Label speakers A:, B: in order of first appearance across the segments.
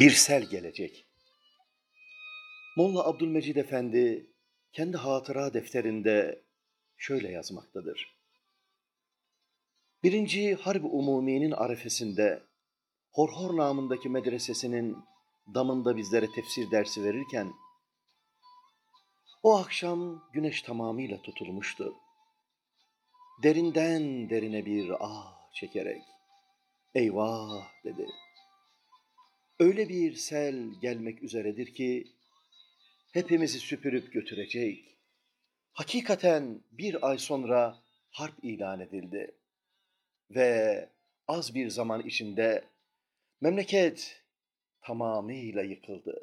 A: Bir sel gelecek. Molla Abdülmecid Efendi kendi hatıra defterinde şöyle yazmaktadır. Birinci Harbi Umumi'nin arefesinde Horhor namındaki medresesinin damında bizlere tefsir dersi verirken o akşam güneş tamamıyla tutulmuştu. Derinden derine bir ah çekerek eyvah dedi. Öyle bir sel gelmek üzeredir ki hepimizi süpürüp götürecek. Hakikaten bir ay sonra harp ilan edildi. Ve az bir zaman içinde memleket tamamıyla yıkıldı.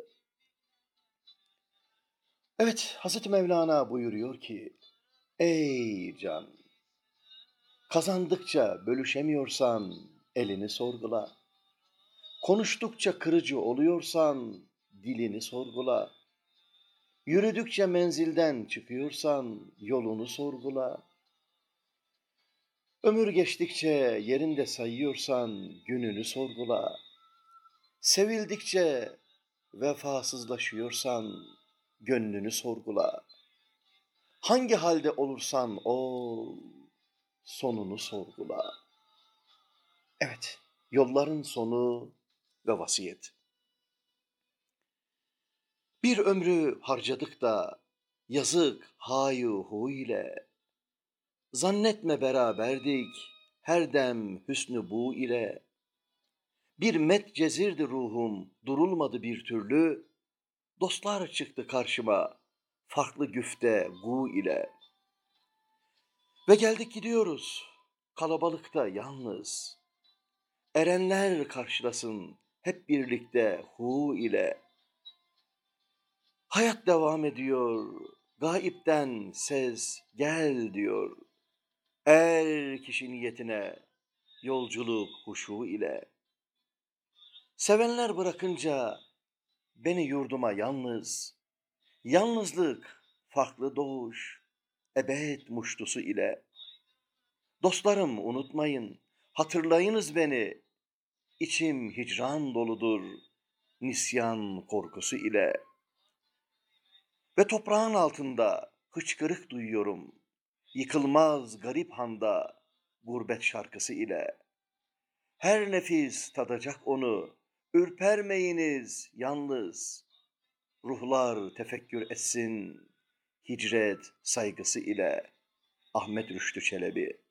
A: Evet, Hazreti Mevlana buyuruyor ki, Ey can! Kazandıkça bölüşemiyorsan elini sorgula. Konuştukça kırıcı oluyorsan dilini sorgula. Yürüdükçe menzilden çıkıyorsan yolunu sorgula. Ömür geçtikçe yerinde sayıyorsan gününü sorgula. Sevildikçe vefasızlaşıyorsan gönlünü sorgula. Hangi halde olursan ol, sonunu sorgula. Evet, yolların sonu ve vasiyet. Bir ömrü harcadık da yazık hayu hu ile. Zannetme beraberdik her dem hüsnü bu ile. Bir met cezirdi ruhum durulmadı bir türlü. Dostlar çıktı karşıma farklı güfte gu ile. Ve geldik gidiyoruz kalabalıkta yalnız. Erenler karşılasın hep birlikte hu ile. Hayat devam ediyor, gaipten ses gel diyor. Er kişi niyetine yolculuk huşu ile. Sevenler bırakınca beni yurduma yalnız, yalnızlık farklı doğuş, ebed muştusu ile. Dostlarım unutmayın, hatırlayınız beni, içim hicran doludur, nisyan korkusu ile. Ve toprağın altında hıçkırık duyuyorum, yıkılmaz garip handa gurbet şarkısı ile. Her nefis tadacak onu, ürpermeyiniz yalnız. Ruhlar tefekkür etsin, hicret saygısı ile. Ahmet Rüştü Çelebi